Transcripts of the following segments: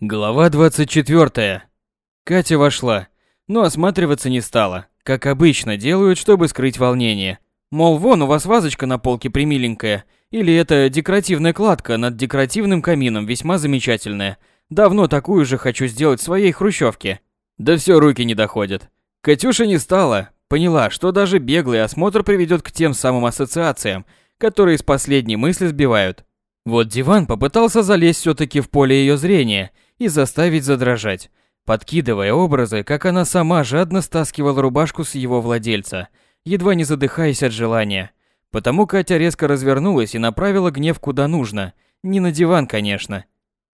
Глава 24. Катя вошла, но осматриваться не стала, как обычно делают, чтобы скрыть волнение. Мол, вон у вас вазочка на полке примиленькая, или это декоративная кладка над декоративным камином весьма замечательная. Давно такую же хочу сделать в своей хрущевке. Да все руки не доходят. Катюша не стала, поняла, что даже беглый осмотр приведет к тем самым ассоциациям, которые с последней мысли сбивают. Вот диван попытался залезть все-таки в поле ее зрения – и заставить задрожать, подкидывая образы, как она сама жадно стаскивала рубашку с его владельца, едва не задыхаясь от желания. Потому Катя резко развернулась и направила гнев куда нужно, не на диван, конечно.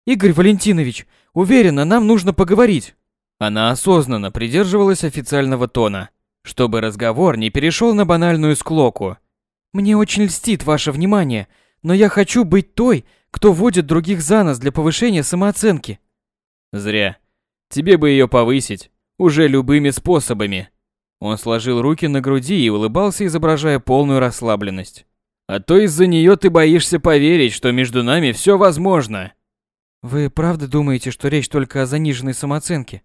«Игорь Валентинович, уверена, нам нужно поговорить!» Она осознанно придерживалась официального тона, чтобы разговор не перешел на банальную склоку. «Мне очень льстит ваше внимание, но я хочу быть той, кто водит других за нос для повышения самооценки. Зря. Тебе бы ее повысить. Уже любыми способами. Он сложил руки на груди и улыбался, изображая полную расслабленность. А то из-за нее ты боишься поверить, что между нами все возможно. Вы правда думаете, что речь только о заниженной самооценке?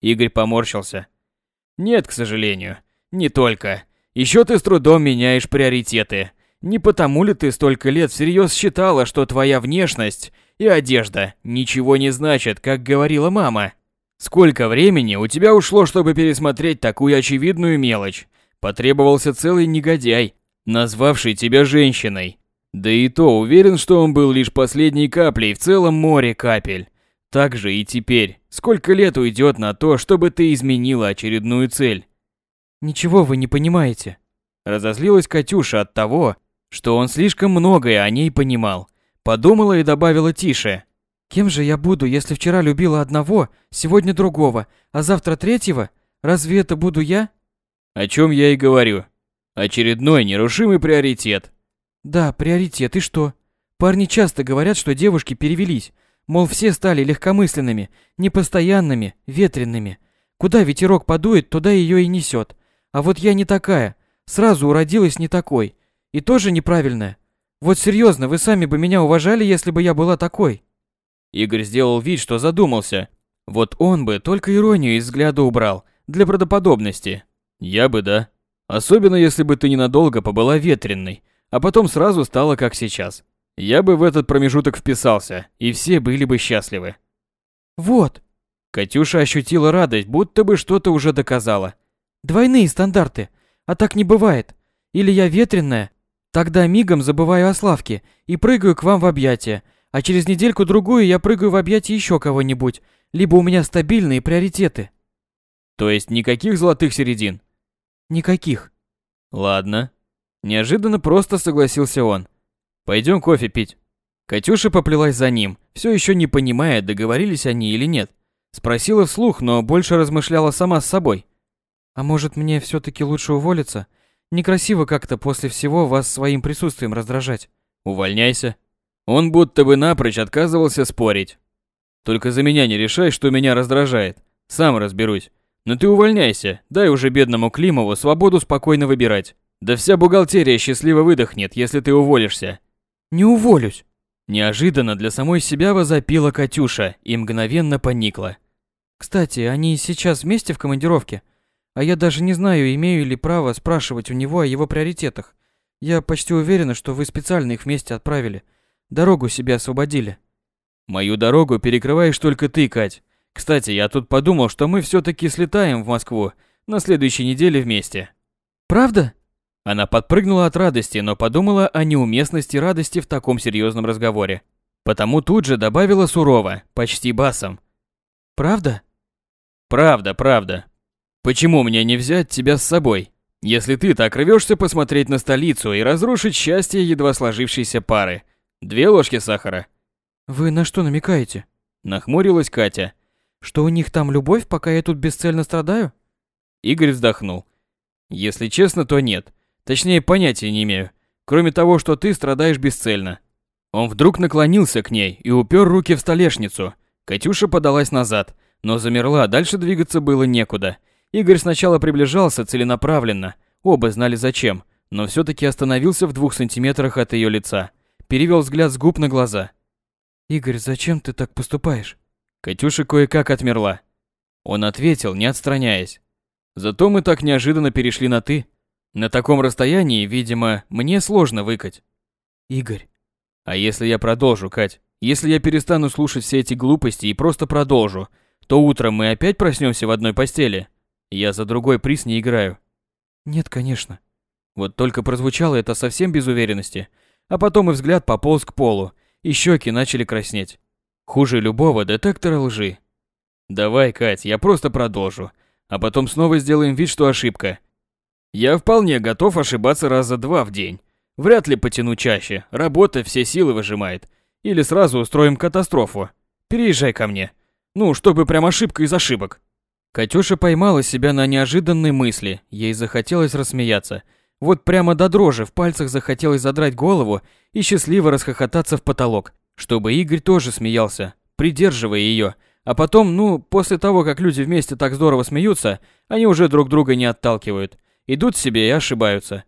Игорь поморщился. Нет, к сожалению. Не только. Еще ты с трудом меняешь приоритеты. Не потому ли ты столько лет всерьез считала, что твоя внешность и одежда ничего не значат, как говорила мама. Сколько времени у тебя ушло, чтобы пересмотреть такую очевидную мелочь? Потребовался целый негодяй, назвавший тебя женщиной. Да и то уверен, что он был лишь последней каплей в целом море капель. Так же и теперь. Сколько лет уйдет на то, чтобы ты изменила очередную цель? Ничего вы не понимаете. Разозлилась Катюша от того, что он слишком многое о ней понимал. Подумала и добавила тише. Кем же я буду, если вчера любила одного, сегодня другого, а завтра третьего? Разве это буду я? О чем я и говорю. Очередной нерушимый приоритет. Да, приоритет, и что? Парни часто говорят, что девушки перевелись. Мол, все стали легкомысленными, непостоянными, ветренными. Куда ветерок подует, туда ее и несет. А вот я не такая. Сразу уродилась не такой. И тоже неправильная. Вот серьезно, вы сами бы меня уважали, если бы я была такой. Игорь сделал вид, что задумался. Вот он бы только иронию из взгляда убрал, для правдоподобности. Я бы, да. Особенно, если бы ты ненадолго побыла ветренной, а потом сразу стала как сейчас. Я бы в этот промежуток вписался, и все были бы счастливы. Вот. Катюша ощутила радость, будто бы что-то уже доказала. Двойные стандарты. А так не бывает. Или я ветреная, Тогда мигом забываю о Славке и прыгаю к вам в объятия, а через недельку-другую я прыгаю в объятия еще кого-нибудь, либо у меня стабильные приоритеты. То есть никаких золотых середин? Никаких. Ладно. Неожиданно просто согласился он. Пойдем кофе пить. Катюша поплелась за ним, все еще не понимая, договорились они или нет. Спросила вслух, но больше размышляла сама с собой. А может мне все-таки лучше уволиться? Некрасиво как-то после всего вас своим присутствием раздражать. Увольняйся. Он будто бы напрочь отказывался спорить. Только за меня не решай, что меня раздражает. Сам разберусь. Но ты увольняйся, дай уже бедному Климову свободу спокойно выбирать. Да вся бухгалтерия счастливо выдохнет, если ты уволишься. Не уволюсь. Неожиданно для самой себя возопила Катюша и мгновенно поникла. Кстати, они сейчас вместе в командировке? А я даже не знаю, имею ли право спрашивать у него о его приоритетах. Я почти уверена, что вы специально их вместе отправили. Дорогу себе освободили. Мою дорогу перекрываешь только ты, Кать. Кстати, я тут подумал, что мы все-таки слетаем в Москву на следующей неделе вместе. Правда? Она подпрыгнула от радости, но подумала о неуместности радости в таком серьезном разговоре. Потому тут же добавила сурово, почти басом. Правда? Правда, правда. Почему мне не взять тебя с собой, если ты так рвешься посмотреть на столицу и разрушить счастье едва сложившейся пары? Две ложки сахара. Вы на что намекаете? Нахмурилась Катя. Что у них там любовь, пока я тут бесцельно страдаю? Игорь вздохнул. Если честно, то нет. Точнее, понятия не имею. Кроме того, что ты страдаешь бесцельно. Он вдруг наклонился к ней и упер руки в столешницу. Катюша подалась назад, но замерла, дальше двигаться было некуда. Игорь сначала приближался целенаправленно, оба знали зачем, но все-таки остановился в двух сантиметрах от ее лица, перевел взгляд с губ на глаза. «Игорь, зачем ты так поступаешь?» Катюша кое-как отмерла. Он ответил, не отстраняясь. Зато мы так неожиданно перешли на «ты». На таком расстоянии, видимо, мне сложно выкать. Игорь. А если я продолжу, Кать? Если я перестану слушать все эти глупости и просто продолжу, то утром мы опять проснемся в одной постели. Я за другой приз не играю. Нет, конечно. Вот только прозвучало это совсем без уверенности, а потом и взгляд пополз к полу, и щеки начали краснеть. Хуже любого детектора лжи. Давай, Кать, я просто продолжу, а потом снова сделаем вид, что ошибка. Я вполне готов ошибаться раза два в день. Вряд ли потяну чаще, работа все силы выжимает. Или сразу устроим катастрофу. Переезжай ко мне. Ну, чтобы прям ошибка из ошибок. Катюша поймала себя на неожиданной мысли. Ей захотелось рассмеяться. Вот прямо до дрожи в пальцах захотелось задрать голову и счастливо расхохотаться в потолок, чтобы Игорь тоже смеялся, придерживая ее. А потом, ну, после того, как люди вместе так здорово смеются, они уже друг друга не отталкивают. Идут себе и ошибаются.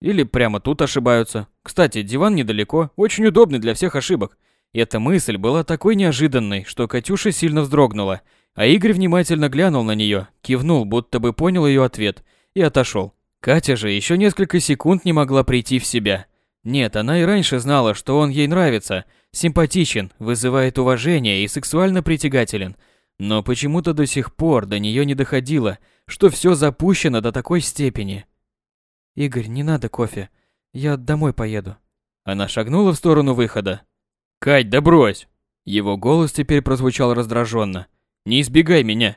Или прямо тут ошибаются. Кстати, диван недалеко, очень удобный для всех ошибок. И эта мысль была такой неожиданной, что Катюша сильно вздрогнула, а Игорь внимательно глянул на нее, кивнул, будто бы понял ее ответ, и отошел. Катя же еще несколько секунд не могла прийти в себя. Нет, она и раньше знала, что он ей нравится, симпатичен, вызывает уважение и сексуально притягателен. Но почему-то до сих пор до нее не доходило, что все запущено до такой степени. «Игорь, не надо кофе. Я домой поеду». Она шагнула в сторону выхода. «Кать, да брось!» Его голос теперь прозвучал раздраженно. «Не избегай меня.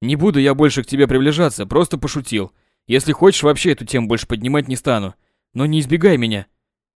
Не буду я больше к тебе приближаться, просто пошутил. Если хочешь, вообще эту тему больше поднимать не стану. Но не избегай меня».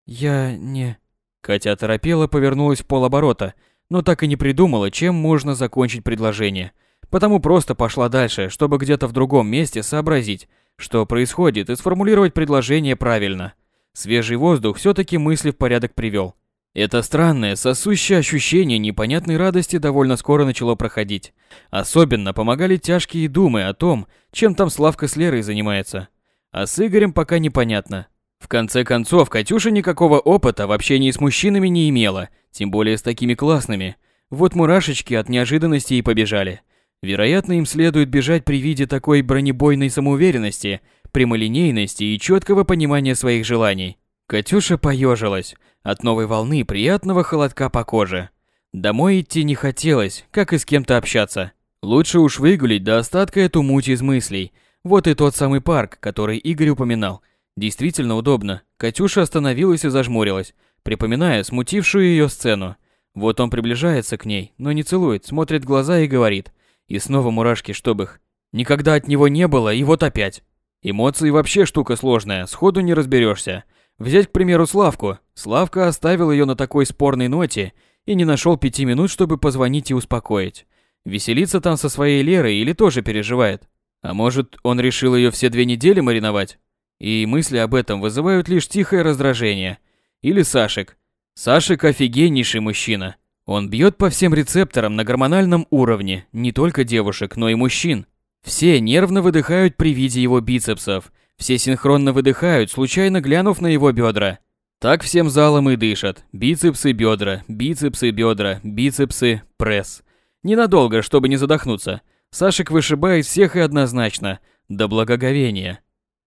«Я не...» Катя оторопела, повернулась в полоборота, но так и не придумала, чем можно закончить предложение. Потому просто пошла дальше, чтобы где-то в другом месте сообразить, что происходит, и сформулировать предложение правильно. Свежий воздух все-таки мысли в порядок привел. Это странное, сосущее ощущение непонятной радости довольно скоро начало проходить. Особенно помогали тяжкие думы о том, чем там Славка с Лерой занимается. А с Игорем пока непонятно. В конце концов, Катюша никакого опыта в общении с мужчинами не имела, тем более с такими классными. Вот мурашечки от неожиданности и побежали. Вероятно, им следует бежать при виде такой бронебойной самоуверенности, прямолинейности и четкого понимания своих желаний. Катюша поежилась от новой волны приятного холодка по коже. Домой идти не хотелось, как и с кем-то общаться. Лучше уж выгулить до остатка эту муть из мыслей. Вот и тот самый парк, который Игорь упоминал. Действительно удобно. Катюша остановилась и зажмурилась, припоминая смутившую ее сцену. Вот он приближается к ней, но не целует, смотрит в глаза и говорит – и снова мурашки, чтоб их. Никогда от него не было, и вот опять. Эмоции вообще штука сложная, сходу не разберешься. Взять, к примеру, Славку. Славка оставил ее на такой спорной ноте и не нашел пяти минут, чтобы позвонить и успокоить. Веселиться там со своей Лерой или тоже переживает? А может, он решил ее все две недели мариновать? И мысли об этом вызывают лишь тихое раздражение. Или Сашек. Сашек офигеннейший мужчина. Он бьет по всем рецепторам на гормональном уровне, не только девушек, но и мужчин. Все нервно выдыхают при виде его бицепсов, все синхронно выдыхают, случайно глянув на его бедра. Так всем залом и дышат. Бицепсы, бедра, бицепсы, бедра, бицепсы, пресс. Ненадолго, чтобы не задохнуться. Сашек вышибает всех и однозначно, до благоговения.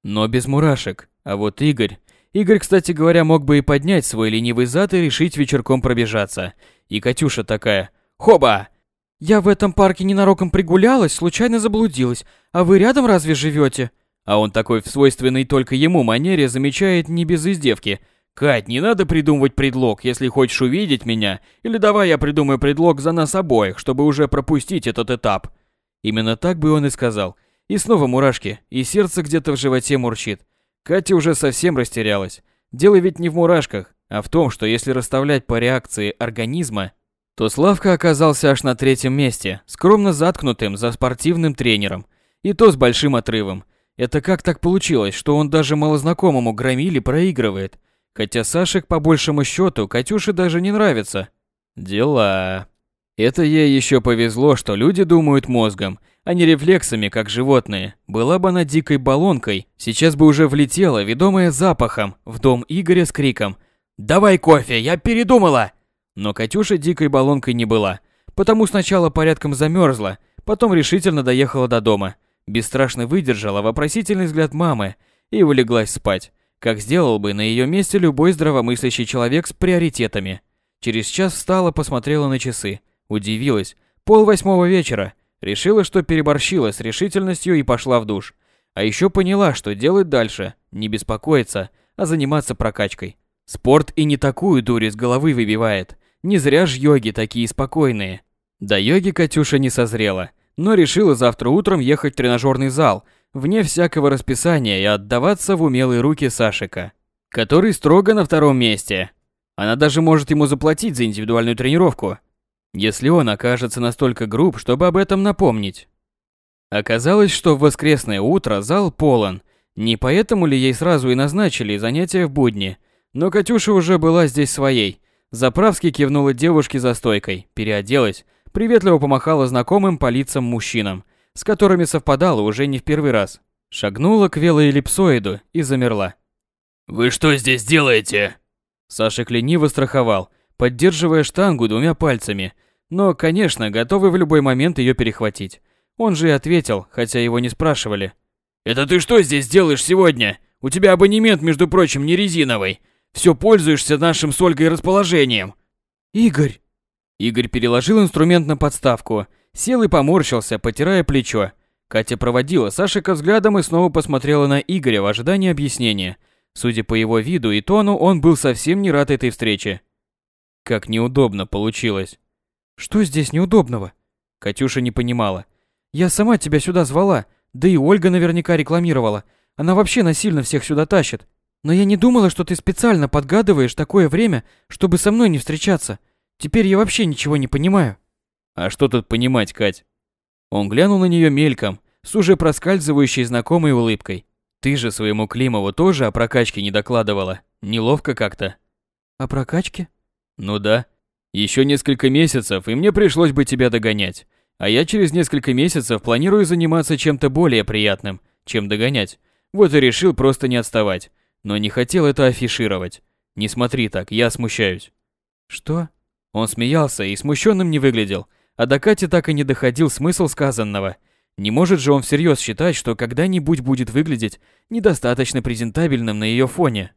Но без мурашек. А вот Игорь... Игорь, кстати говоря, мог бы и поднять свой ленивый зад и решить вечерком пробежаться. И Катюша такая «Хоба!» «Я в этом парке ненароком пригулялась, случайно заблудилась. А вы рядом разве живете? А он такой в свойственной только ему манере замечает не без издевки. «Кать, не надо придумывать предлог, если хочешь увидеть меня, или давай я придумаю предлог за нас обоих, чтобы уже пропустить этот этап». Именно так бы он и сказал. И снова мурашки, и сердце где-то в животе мурчит. Катя уже совсем растерялась. Дело ведь не в мурашках, а в том, что если расставлять по реакции организма, то Славка оказался аж на третьем месте, скромно заткнутым за спортивным тренером, и то с большим отрывом. Это как так получилось, что он даже малознакомому громиле проигрывает, хотя Сашек по большему счету Катюше даже не нравится. Дела. Это ей еще повезло, что люди думают мозгом, а не рефлексами, как животные. Была бы она дикой баллонкой, сейчас бы уже влетела, ведомая запахом, в дом Игоря с криком «Давай кофе, я передумала!» Но Катюша дикой баллонкой не была. потому сначала порядком замерзла, потом решительно доехала до дома, бесстрашно выдержала вопросительный взгляд мамы и улеглась спать, как сделал бы на ее месте любой здравомыслящий человек с приоритетами. Через час встала, посмотрела на часы, удивилась. Пол восьмого вечера. Решила, что переборщила с решительностью и пошла в душ. А еще поняла, что делать дальше. Не беспокоиться, а заниматься прокачкой. Спорт и не такую дурь из головы выбивает. Не зря ж йоги такие спокойные. До йоги Катюша не созрела, но решила завтра утром ехать в тренажерный зал, вне всякого расписания и отдаваться в умелые руки Сашика, который строго на втором месте. Она даже может ему заплатить за индивидуальную тренировку, если он окажется настолько груб, чтобы об этом напомнить. Оказалось, что в воскресное утро зал полон. Не поэтому ли ей сразу и назначили занятия в будни? Но Катюша уже была здесь своей. Заправски кивнула девушке за стойкой, переоделась, приветливо помахала знакомым по лицам мужчинам, с которыми совпадала уже не в первый раз. Шагнула к велоэллипсоиду и замерла. «Вы что здесь делаете?» Саша лениво страховал, поддерживая штангу двумя пальцами, но, конечно, готовый в любой момент ее перехватить. Он же и ответил, хотя его не спрашивали. «Это ты что здесь делаешь сегодня? У тебя абонемент, между прочим, не резиновый. Все пользуешься нашим с Ольгой расположением». «Игорь!» Игорь переложил инструмент на подставку, сел и поморщился, потирая плечо. Катя проводила Сашика взглядом и снова посмотрела на Игоря в ожидании объяснения. Судя по его виду и тону, он был совсем не рад этой встрече. Как неудобно получилось. Что здесь неудобного? Катюша не понимала. Я сама тебя сюда звала, да и Ольга наверняка рекламировала. Она вообще насильно всех сюда тащит. Но я не думала, что ты специально подгадываешь такое время, чтобы со мной не встречаться. Теперь я вообще ничего не понимаю. А что тут понимать, Кать? Он глянул на нее мельком, с уже проскальзывающей знакомой улыбкой. Ты же своему Климову тоже о прокачке не докладывала. Неловко как-то. О прокачке? Ну да. Еще несколько месяцев, и мне пришлось бы тебя догонять. А я через несколько месяцев планирую заниматься чем-то более приятным, чем догонять. Вот и решил просто не отставать. Но не хотел это афишировать. Не смотри так, я смущаюсь. Что? Он смеялся и смущенным не выглядел, а до Кати так и не доходил смысл сказанного. Не может же он всерьез считать, что когда-нибудь будет выглядеть недостаточно презентабельным на ее фоне.